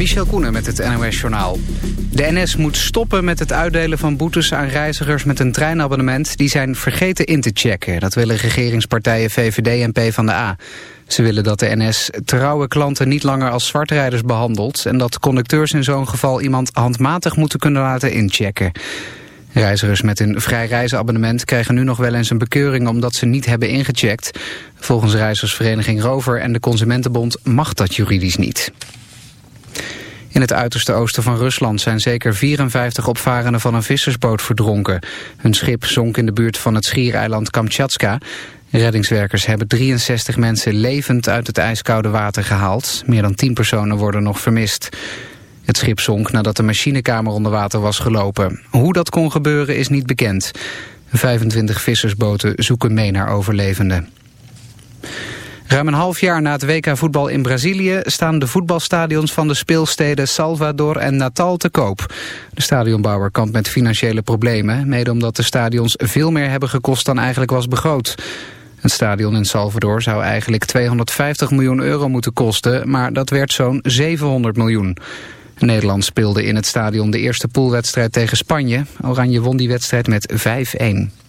Michel Koenen met het NOS-journaal. De NS moet stoppen met het uitdelen van boetes aan reizigers met een treinabonnement... die zijn vergeten in te checken. Dat willen regeringspartijen VVD en PvdA. Ze willen dat de NS trouwe klanten niet langer als zwartrijders behandelt... en dat conducteurs in zo'n geval iemand handmatig moeten kunnen laten inchecken. Reizigers met een vrij reizenabonnement krijgen nu nog wel eens een bekeuring omdat ze niet hebben ingecheckt. Volgens reizigersvereniging Rover en de Consumentenbond mag dat juridisch niet. In het uiterste oosten van Rusland zijn zeker 54 opvarenden van een vissersboot verdronken. Hun schip zonk in de buurt van het schiereiland Kamchatka. Reddingswerkers hebben 63 mensen levend uit het ijskoude water gehaald. Meer dan 10 personen worden nog vermist. Het schip zonk nadat de machinekamer onder water was gelopen. Hoe dat kon gebeuren is niet bekend. 25 vissersboten zoeken mee naar overlevenden. Ruim een half jaar na het WK voetbal in Brazilië staan de voetbalstadions van de speelsteden Salvador en Natal te koop. De stadionbouwer kampt met financiële problemen, mede omdat de stadions veel meer hebben gekost dan eigenlijk was begroot. Het stadion in Salvador zou eigenlijk 250 miljoen euro moeten kosten, maar dat werd zo'n 700 miljoen. Nederland speelde in het stadion de eerste poolwedstrijd tegen Spanje. Oranje won die wedstrijd met 5-1.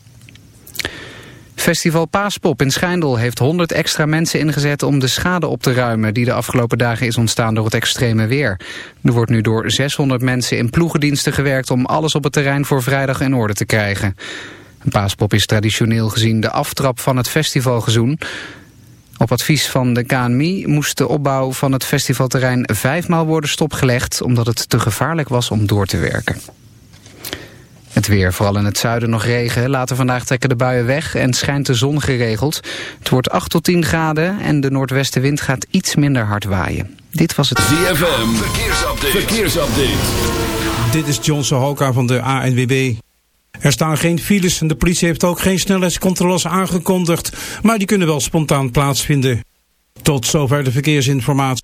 Festival Paaspop in Schijndel heeft 100 extra mensen ingezet om de schade op te ruimen die de afgelopen dagen is ontstaan door het extreme weer. Er wordt nu door 600 mensen in ploegendiensten gewerkt om alles op het terrein voor vrijdag in orde te krijgen. Paaspop is traditioneel gezien de aftrap van het festivalgezoen. Op advies van de KNMI moest de opbouw van het festivalterrein vijfmaal worden stopgelegd... omdat het te gevaarlijk was om door te werken. Het weer, vooral in het zuiden nog regen. Later vandaag trekken de buien weg en schijnt de zon geregeld. Het wordt 8 tot 10 graden en de noordwestenwind gaat iets minder hard waaien. Dit was het... ZFM, verkeersupdate. verkeersupdate. Dit is John Sohoka van de ANWB. Er staan geen files en de politie heeft ook geen snelheidscontroles aangekondigd, maar die kunnen wel spontaan plaatsvinden. Tot zover de verkeersinformatie.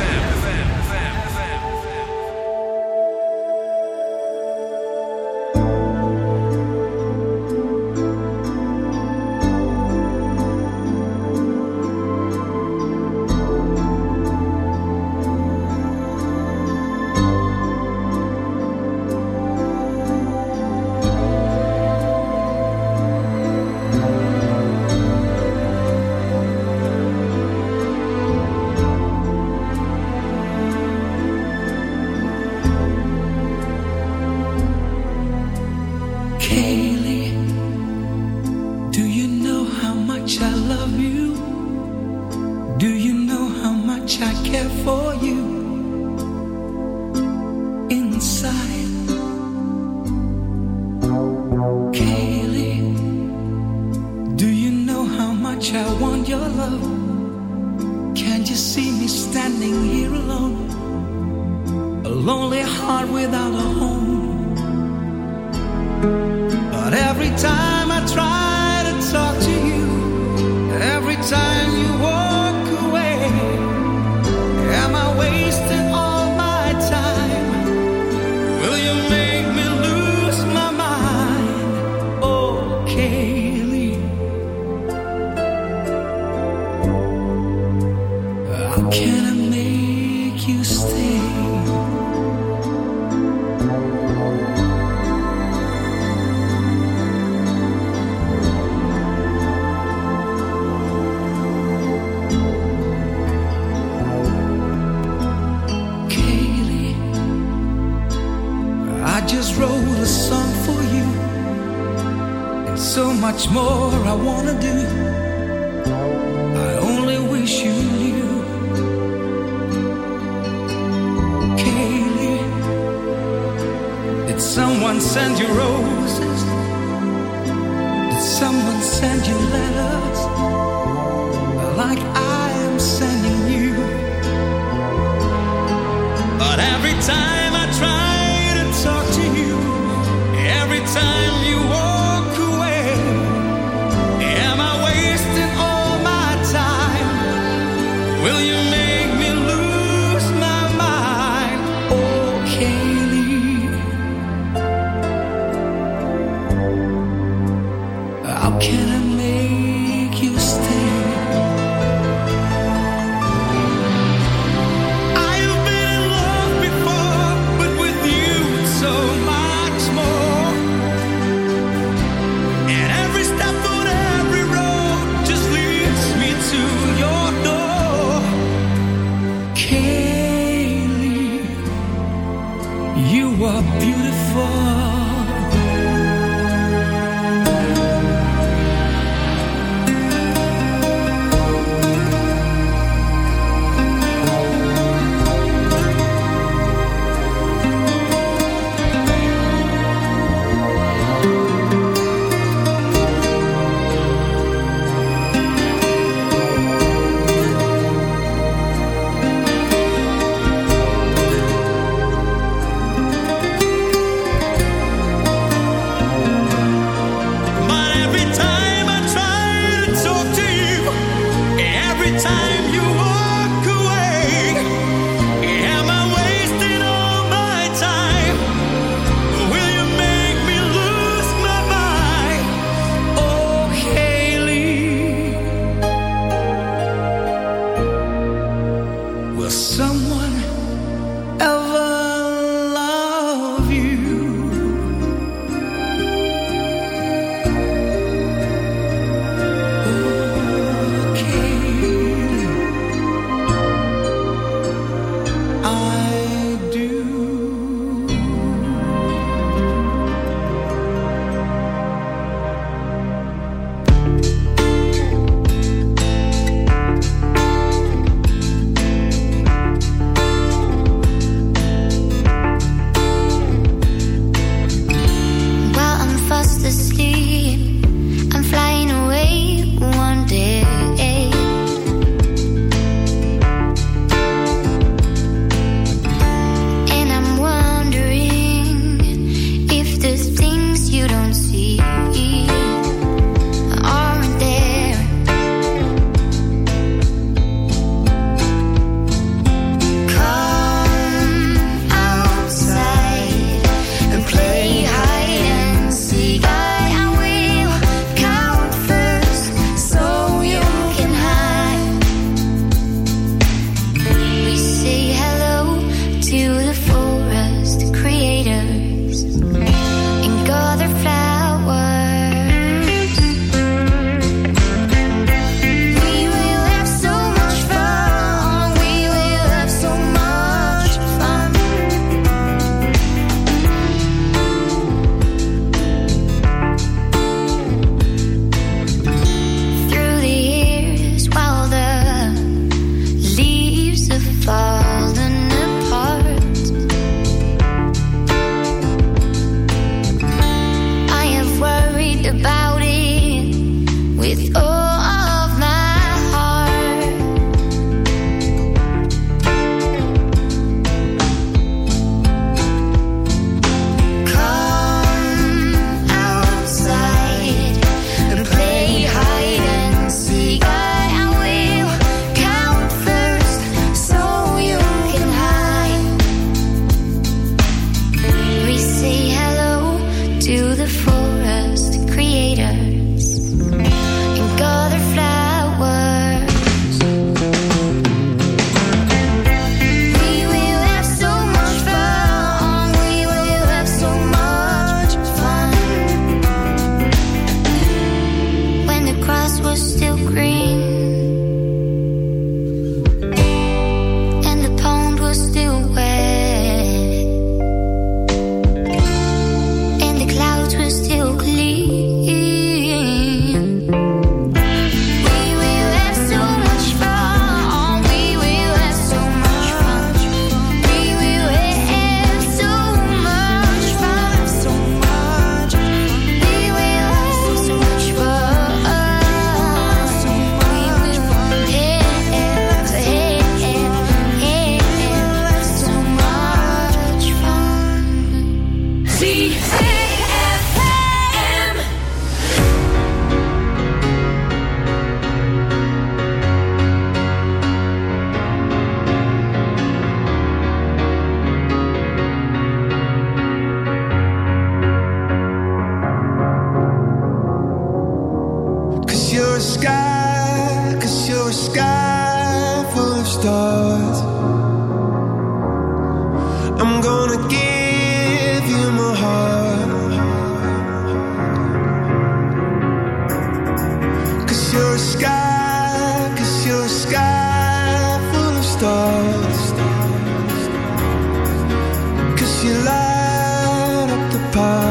Can Will you make apart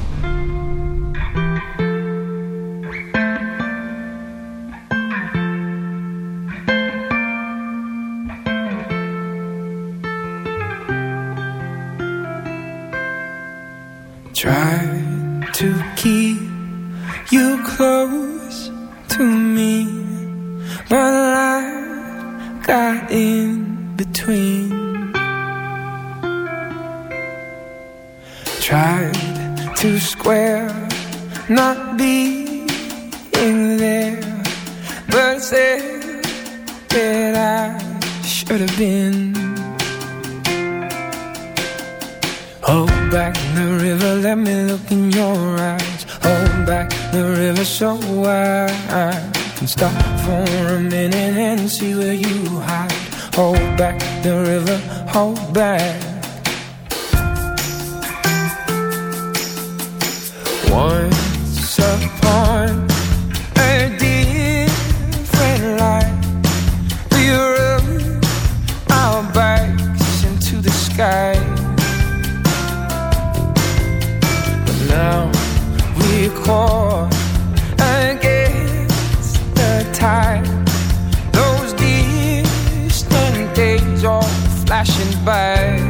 Should have been. Hold back the river, let me look in your eyes. Hold back the river so I can stop for a minute and see where you hide. Hold back the river, hold back. Once against the tide. Those distant days flashing by.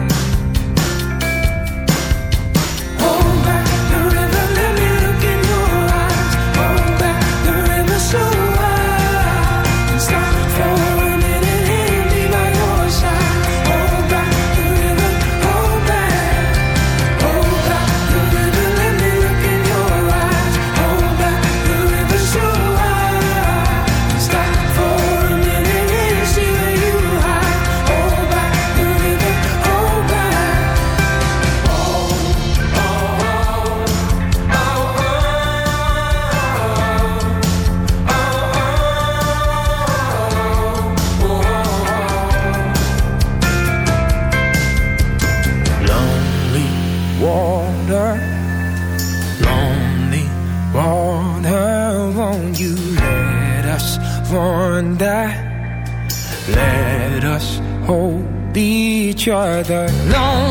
Each other. Lonely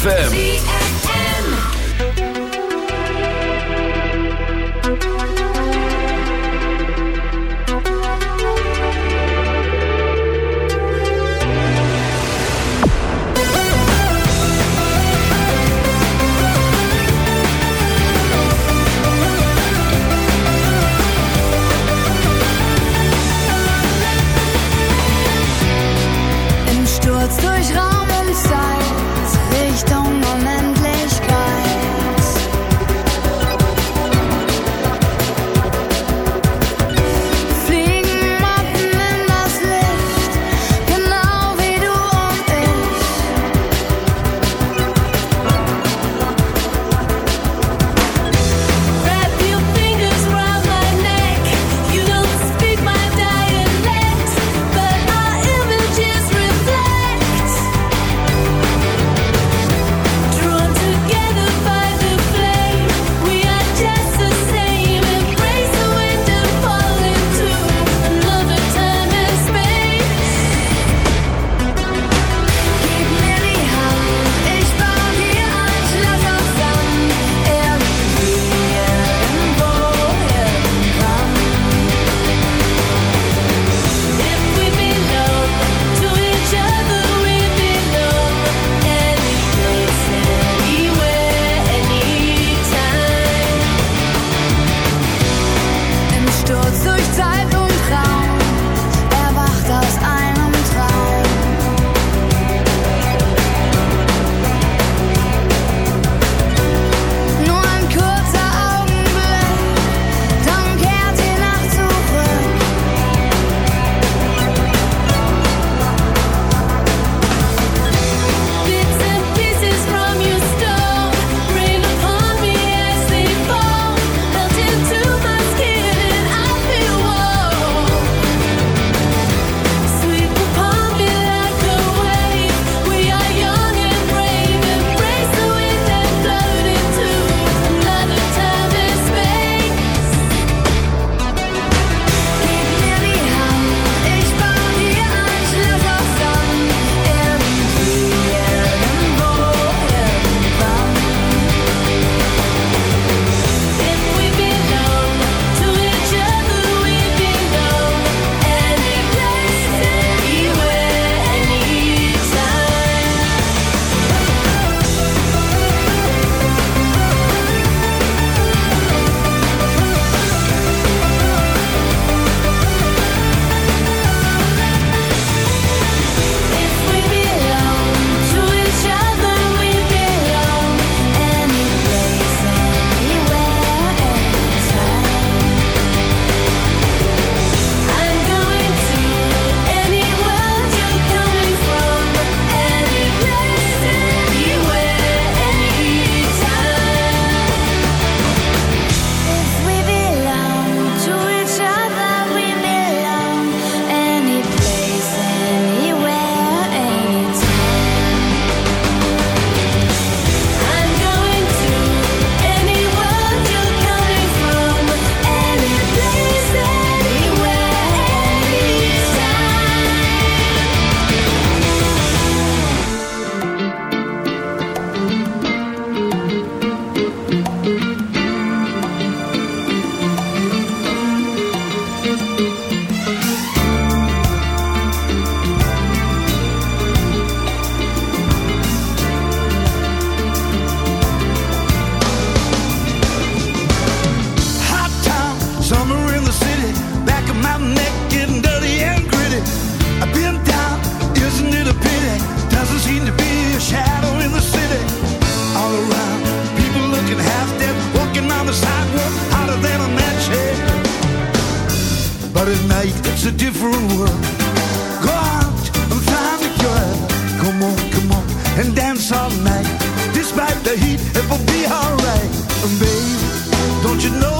ZFM. and dance all night. Despite the heat, it will be alright. Babe, don't you know?